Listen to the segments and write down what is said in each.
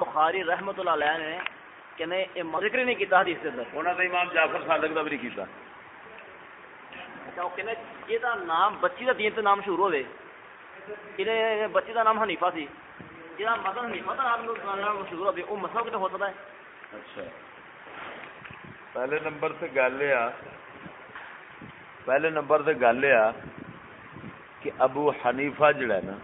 بخاری رحمت اللہ علیہ نے کہ نے ذکر ہی نہیں کیتا حدیث کے اندر۔ انہوں نے امام جعفر صادق بھی نہیں کیتا۔ اچھا کہنے یہ دا نام بچی دا دین تے نام مشہور ہوے انہیں بچی دا نام حنیفہ سی۔ جہاں مذہب حنیفہ دا نام مشہور ہوے وہ مسئلہ کتے ہو ہے؟ اچھا۔ پہلے نمبر سے گل یہ پہلے نمبر سے گل یہ کہ ابو حنیفہ جڑا ہے نا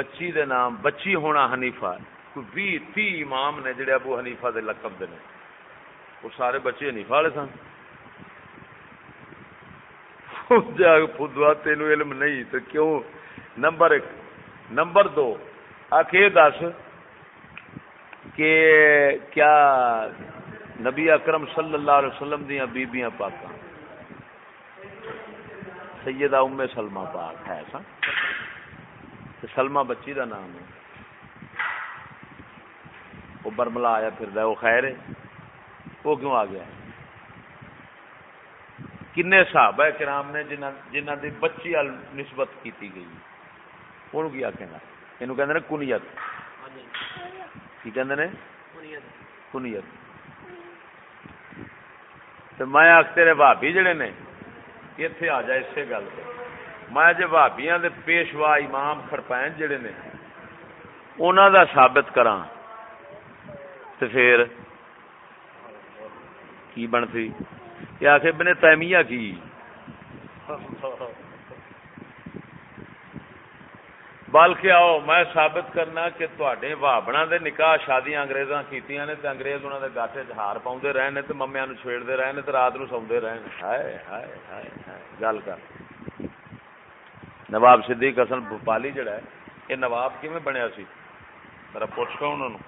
بچی دے نام، بچی ہونا حنیفہ کوئی بھی تی امام نے جڑے ابو حنیفہ دے لقب دے نے۔ وہ سارے بچے حنیفہ والے سن۔ جا فدوا تینو علم نہیں تو کیوں؟ نمبر ایک۔ نمبر دو آخ یہ دس کہ کیا نبی اکرم صلی اللہ علیہ وسلم دیا بیبیاں پاک سیدہ ام سلمہ پاک ہے ایسا سلمہ بچی دا نام ہے۔ وہ برملا آیا پھر وہ خیر ہے۔ وہ کیوں آ گیا کنے صاحب ہے کرام نے جنہ دی بچی ال نسبت کیتی گئی۔ ان کی آخے گا یہ کہ کنیت۔ کی کہ کنیت۔ تو میں آخ تیرے بھابی جڑے نے اتے آ جائے اسی گل پہ میں جی بھابیاں دے پیشوا امام خرپین جڑے نے انہوں دا ثابت کرا تو پھر کی بنتی؟ یہ آخ بنے تیمیہ کی۔ بلکہ آؤ، میں ثابت کرنا کہ تے بابنا دے نکاح شادیاں اگریزاں کیتیاں نے، تے انگریز انہوں دے گاٹے ہار پاؤں رہے نے، تے ممیاں نو چھیڑتے رہے نے، تے رات نو سوندے رہے ہائے ہائے ہائے ہائے، گل کر۔ نواب صدیق حسن بھوپالی جڑا ہے یہ نواب کیویں بنیا سی؟ میرا پوچھ کے انہوں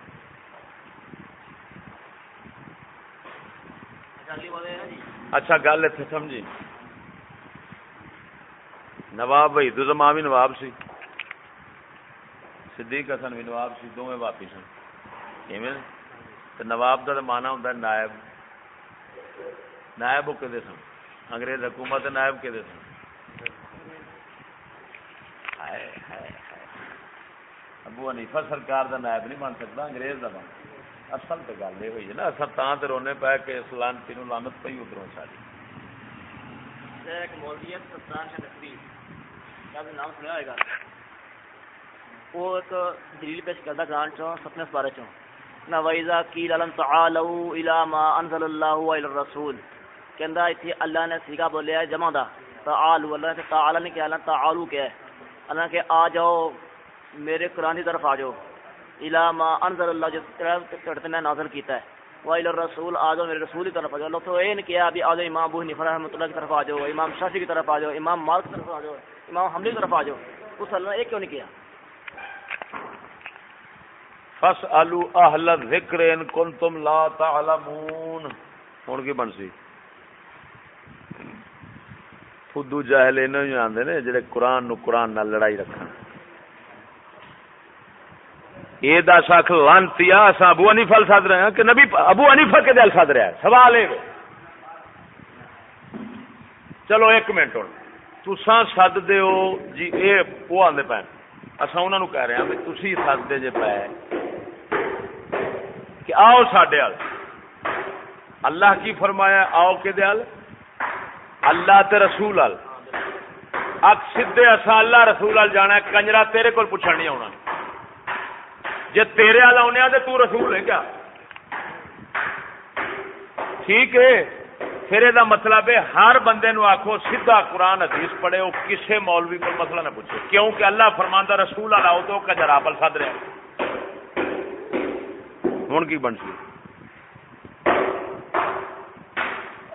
اچھا گل اتنے سمجھی۔ نواب بھائی تو ماں بھی نواب سی۔ صدیق حسن بھی نواب سی دونوں باپی سن تو نواب تو مانا ہوں نائب۔ نائب وہ کہ سن؟ انگریز حکومت نائب کہ سن؟ ابو حنیفہ سرکار دا نائب نہیں بن سکتا، انگریز دا بن۔ اصل تو گل یہ ہوئی ہے نا، اصل تا تو رونے پہ کہ اس لانتی نو لانت پئی ادھروں ساری ایک مولویت سلطان شاہ نقوی نام سنیا ہوئے گا؟ وہ ایک دلیل پیش کرتا گران چوں سپنے بارے چوں۔ نہ ویزا کی لالم تعالوا الى ما انزل الله والى الرسول۔ کہندا ایتھے اللہ نے سیگا بولیا ہے جمع دا۔ تعالوا، اللہ نے تعالی نے کہا اللہ تعالوا کیا ہے۔ اللہ کہ آ جاؤ میرے قرآن کی طرف آ جاؤ الى ما انزل اللہ جس طرح نے نازل کیتا ہے۔ وائل الرسول آ جاؤ میرے رسول کی طرف آ جاؤ اللہ تو یہ نہیں کیا ابھی آ جاؤ امام ابو حنیفہ رحمۃ اللہ کی طرف آ جاؤ امام شافی کی طرف آ جاؤ امام مالک کی طرف آ جاؤ امام حملی کی طرف آ جاؤ اس اللہ نے یہ کیوں نہیں کیا؟ فس آلو اہل ذکر ان کن تم لا تعلمون۔ ہوں کی بن سی؟ فدو جاہل انہوں آتے نے، جڑے قرآن نو قرآن نال لڑائی رکھن۔ یہ دس آخ لانتی اصا ابو انیفا سد رہے ہیں۔ کہ نبی ابو انیفا کے دل سد رہا ہے۔ سوال ہے۔ چلو ایک منٹ ہوں۔ تسان سد دو جی یہ وہ آدھے پے۔ اصا انہوں کہہ رہے ہیں تھی سد دے جے پے۔ کہ آؤ سڈے اللہ کی فرمایا آؤ کہ دل اللہ تے رسول ال اک سیدے اصا اللہ رسول ال جانا کنجرا تیرے کو پوچھا نہیں آنا جی تیرے وال آنے تو تو رسول ہے کیا؟ ٹھیک ہے۔ پھر یہ مطلب ہے، ہر بندے نو آخو سیدھا قرآن حدیث پڑھے وہ کسے مولوی کو مسئلہ نہ پوچھے۔ کیونکہ اللہ فرماندہ رسول والا تو کجرا بل سد رہا ہوں کی بن سی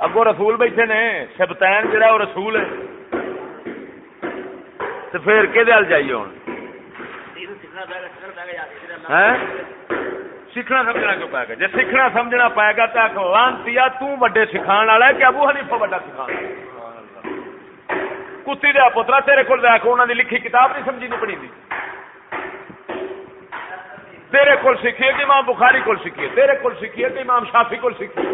اگو رسول بیٹھے نے شبتین جہا وہ رسول ہے۔ تو پھر کہ جائیے ہوں سیکھنا سمجھنا کیوں پائے گا؟ جی سیکھنا سمجھنا پائے گا تو لانتی تے سکھا والا ہے کہ ابو حنیفہ بڑا سکھا کتی دیا پوترا تیرے کو لے کے انہوں نے لکھی کتاب نہیں سمجھی، نہیں پڑی تیرے کول سیکھیے کہ امام بخاری کول سیکھیے، تیرے کول سیکھیے کہ امام شافی کول سیکھیے۔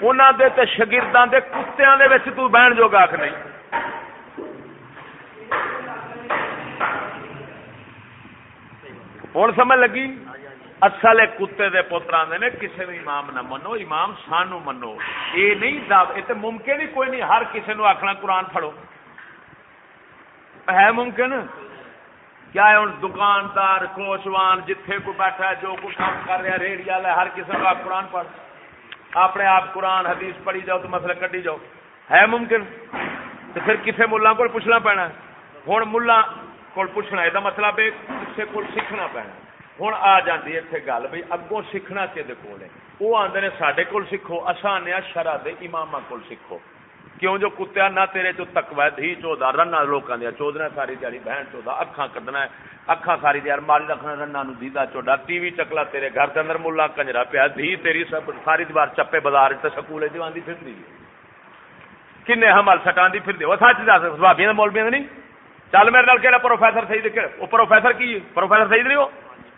انہوں دے تے شگرداں دے کتیاں دے وچ تو بہن جو گاکھ نہیں۔ ہوں سمجھ لگی؟ اصل کتے دے پتر آدھے نے کسی بھی امام نہ منو، امام سانو منو۔ یہ نہیں دعو یہ تو ممکن ہی کوئی نہیں، ہر کسی نو آخنا قرآن پڑھو۔ ہے ممکن؟ کیا ہے ہوں دکاندار، کوشوان، جتھے کو بیٹھا ہے، جو کچھ کام کر رہا ریڑی والا ہر کسی کو آپ قرآن پڑھ۔ اپنے آپ قرآن، حدیث پڑھی جاؤ تو مسئلہ کٹی جاؤ۔ ہے ممکن؟ تو پھر کسی ملا کو پوچھنا پینا ہوں ملا کو پوچھنا یہ مطلب ہے کسی کو سیکھنا پینا۔ ہوں آ جاتی اتنے گل بھائی اگوں سیکھنا کہ کول ہے۔ وہ آدھے نے سڈے کول سیکھو اصا آنے شرح دے امام کول سیکھو۔ کیوں جو کتیا نہ تیرے چو تکوا دھی چودا رنا لوگوں دیا چودنا ساری دیہی بہن چودا اکھاں کڈنا ہے، اکھاں ساری دیار ماری رکھنا رنا نو دیدا چوڈا ٹی وی چکلا تیرے گھر کے اندر ملا کنجرا پیا، دھی تیری سب ساری دیوار چپے بازار تے سکول جوان پھر دی کنے حمل سٹان پھر دی وہ سچ دس بھابیاں مولبیاں نہیں چل میرے نال کہڑا پروفیسر صحیح دے وہ پروفیسر کی پروفیسر صحیح نہیں وہ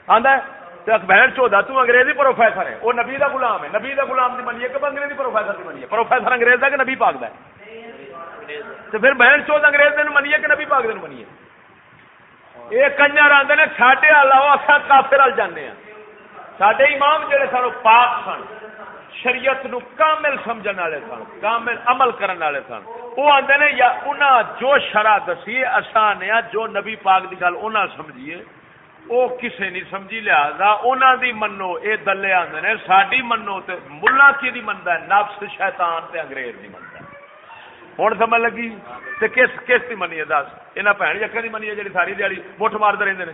آندا ہے تے بہن چودا تو انگریزی پروفیسر ہے وہ نبی دا غلام ہے نبی دا غلام دی منیے کہ انگریزی پروفیسر دی منیے پروفیسر انگریز دا کہ نبی پاک دا ہے تو پھر بہن چوت انگریز دن منیے کہ نبی پاک دن منیے یہ کنجر آدھے نے ساڈے والا اصا کافر وال جانے ہیں سڈے امام جڑے سن پاک سن شریعت نو کامل سمجھن والے سن، کامل عمل کرن والے سن۔ وہ آدھے نے، یا انہاں جو شرع دسی اصا نے جو نبی پاک دی گل انہاں سمجھیے وہ کسے نہیں سمجھی، لہذا انہاں دی منو، اے دلے آدھے نے، ساڈی منو تے ملا کی دی مندا ہے، نفس شیطان تے انگریز دی مندا ہے۔ ہوں سمجھ لگی؟ تے کس کس کی منی ہے؟ دس۔ یہاں بھن جکا کی منی ہے جی ساری دیہی مٹھ مارتے رہتے ہیں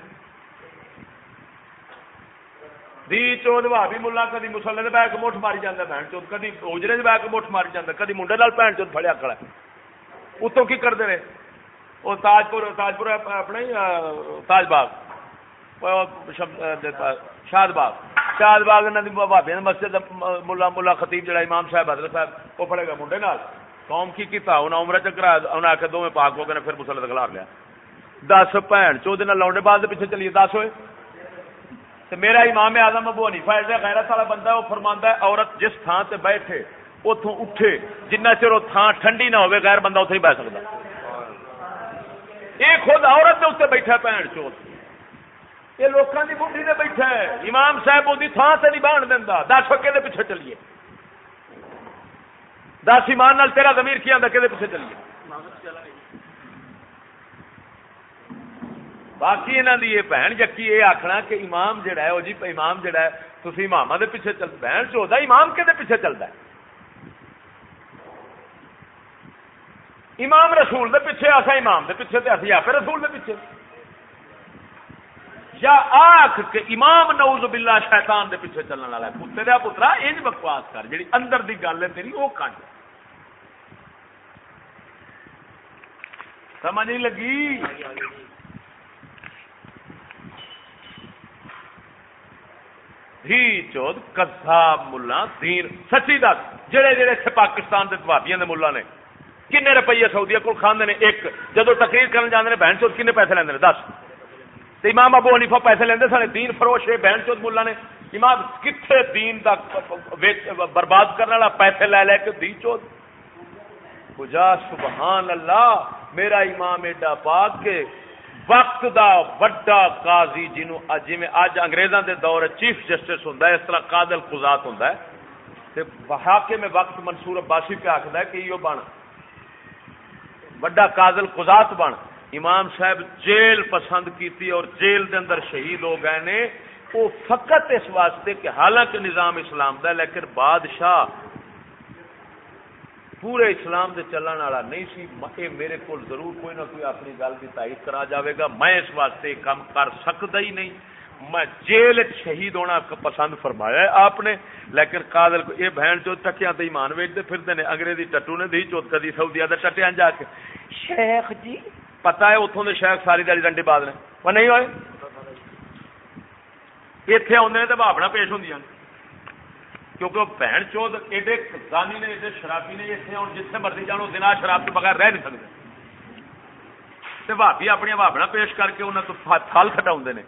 دی چود بھابی ملا کدی مسلے بہ کے مٹھ ماری جانا بہن چود کدی اجرے بہ کے مٹھ ماری جانا کدی منڈے نال بہن چود فڑیا کڑا اتوں کی کرتے رہے وہ تاجپور تاجپور اپنا تاج باغ شاد باغ شاد باغ انہوں نے بھابے مسجد ملا ملا خطیب جڑا امام صاحب حضرت صاحب وہ فڑے گا منڈے نال قوم کی کیتا انہیں عمر چکرا انہیں آخر دونوں پاک ہو گئے پھر مسلے خلاف لیا دس بھن چودہ لاؤنڈے بعد پیچھے چلیے دس ہوئے تو میرا امام آدم ابو نہیں فائدہ غیرت والا بندہ وہ فرما ہے، عورت جس تھان سے بیٹھے اتوں اٹھے، جنہ چر وہ تھان ٹھنڈی نہ ہوئے غیر بندہ اتنے ہی بہ سکتا۔ یہ خود عورت اتنے بیٹھا بھن چوت یہ لوگوں کی بڑھی سے بیٹھا ہے۔ امام صاحب وہ تھان سے نہیں بان دینا دس کے پیچھے چلیے۔ دس ایمان نال تیرا زمیر کی آدھا کہ پیچھے چلیے؟ باقی یہاں کی یہ بہن جکی یہ آخنا کہ امام جڑا ہے وہ جی امام جڑا ہے تھی امام دے پیچھے چل بہن چوہدا امام کہ پیچھے چلتا ہے امام رسول دے پیچھے آسا امام دے پیچھے تے اسی آپ رسول دے پیچھے یا آخ کہ امام نعوذ باللہ شیطان دے پیچھے چلنے والا ہے کتے دیا پترا انج بکواس کر جی اندر دی گل ہے تیری وہ کنڈ سمجھ نہیں لگی دھی چود کساب ملا دین، سچی دس۔ جڑے جڑے اتنے پاکستان کے بھابیاں ملا نے، کنے روپیے سعودیا کو کھانے نے؟ ایک جدو تقریر کرنے جانے بہن چوت کنے پیسے لیندے نے؟ دس۔ تے امام ابو حنیفہ پیسے لیندے سن دین فروش ہے بہن چوت ملا نے۔ امام کتنے دین دا برباد کرنے والا پیسے لے لے کے دی چوت خجا سبحان اللہ، میرا امام ایڈا پاک کے وقت دا وڈا قاضی جنوں جی اج انگریزاں دے دور چیف جسٹس ہوندا ہے، اس طرح قاضل قضات ہوندا ہے۔ تے حاکم وقت منصور عباسی پہ آکھدا ہے کہ یہ بن۔ وڈا قاضل قضات بن۔ امام صاحب جیل پسند کیتی اور جیل دے اندر شہید ہو گئے نے۔ وہ فقط اس واسطے کہ حالانکہ نظام اسلام دا لیکن بادشاہ پورے اسلام دے چلن والا نہیں سی۔ اے میرے کو ضرور کوئی نہ کوئی اپنی گل کی تائید کرا جاوے گا۔ میں اس واسطے کام کر سکتا ہی نہیں۔ میں جیل شہید ہونا پسند فرمایا ہے آپ نے۔ لیکن قادل کو یہ بہن چوت ٹکیا تو ایمان ویچتے پھرتے ہیں انگریزی ٹٹو نے دی چوت کدی سعودیا دے ٹٹیا جا کے۔ شیخ جی پتا ہے اتوں دے شیخ ساری دہلی ڈنڈے بعد نے۔ وہ نہیں ہوئے؟ اتنے آدھے تو بھابنا پیش ہوں کیونکہ وہ بہن چوت ایڈے زانی نے، ایڈے شرابی نے اتنے ہوں جتنے مرضی جانو دن شراب کے بغیر رہ نہیں سکتے۔ بھابی اپنی بھابنا پیش کر کے انہوں تو تھل کٹا نے۔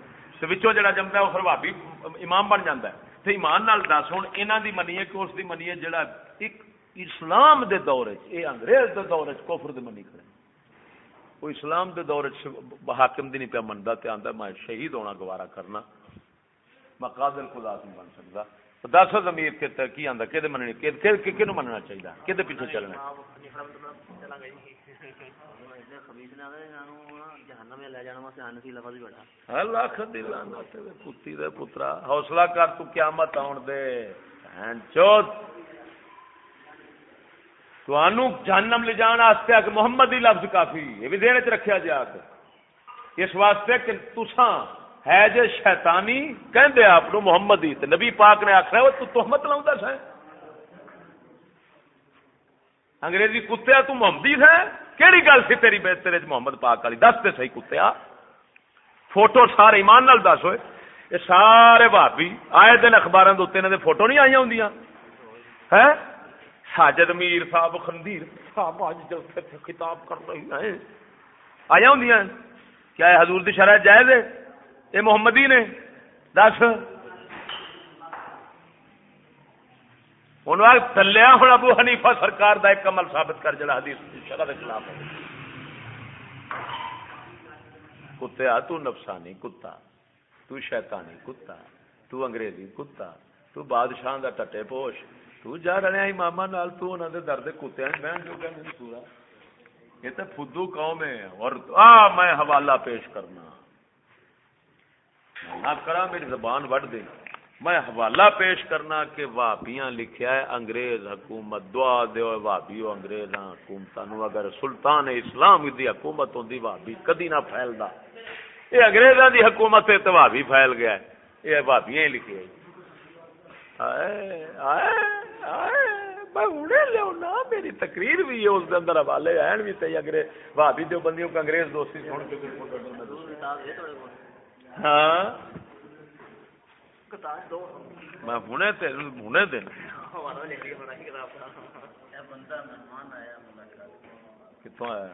جڑا جمتا ہے، وہ پھر بھابی امام بن جاتا ہے۔ تو ایمان نال دس ہوں یہاں کی منیے کہ اس کی منیے جڑا ایک اسلام دے دور یہ انگریز دے دور کوفر دے منی کرے وہ اسلام دے دور حاکم دی نہیں پیا منتا تے آتا میں شہید ہونا گوارا کرنا۔ میں قابل خدا نہیں بن سکتا دس زمیر کی آندا کدے مننی کینو مننا چاہیے کدے پیچھے چلنا لاکھ دی لعنت تے کتی دے پترا حوصلہ کر تو قیامت آن دے بہن چوت توانو جہنم لے جان واسطے کہ محمد ہی لفظ کافی یہ بھی دین چ رکھیا جا کے اس واسطے کہ تساں ہے جے شیطانی کہندے آپ نو محمد ہی تے نبی پاک نے آکھیا وہ تو تہمت لاوندا سیں انگریزی کتیا تو محمدی ہے؟ کیڑی گل سی تیری بے تیرے محمد پاک والی دس تے صحیح کتیا۔ فوٹو سارے ایمان نال دس ہوئے۔ یہ سارے بھابی آئے دن اخباراں دے اوتے دے فوٹو نہیں آئی ہوندیاں۔ ہیں ساجد میر صاحب خندیر صاحب اج جلسے خطاب کر رہی ہیں۔ آیا ہوندیاں۔ کیا حضور دی شرع جائز ہے؟ یہ محمدی نے، دس۔ انہوں تلیا ہوں ابو حنیفہ سرکار دا ایک عمل ثابت کر، جڑا حدیث دی شرع دے خلاف ہے۔ کتیا تو نفسانی کتا، تو شیطانی کتا، تو انگریزی کتا، تو بادشاہ دا ٹٹے پوش، تو جا رہے ہیں ماما نال، تو انہاں دے درد کتے ہیں، بہن جو کہ پورا یہ تے فدو قوم ہے، اور آ، میں حوالہ پیش کرنا۔ نہ کرا میری زبان وڈ دے میں حوالہ پیش کرنا کہ واپیاں لکھیا ہے، انگریز حکومت دعا دیو وابیو انگریزاں حکومتاں نو۔ اگر سلطان اسلام دی حکومت ہوندی وابی کدی نہ پھیلدا۔ یہ انگریزاں دی حکومت تے تو وابی پھیل گیا ہے۔ یہ وابیاں ہی لکھے ہے۔ آئے آئے میں ہنے لیونا میری تقریر بھی ہے، اس دے اندر حوالے ہیں بھی تے۔ انگریز وابی دیو بندیوں کا انگریز دوستی سن کے۔ ہاں؟ میں ہنے ہنے دن۔ کتوں آیا؟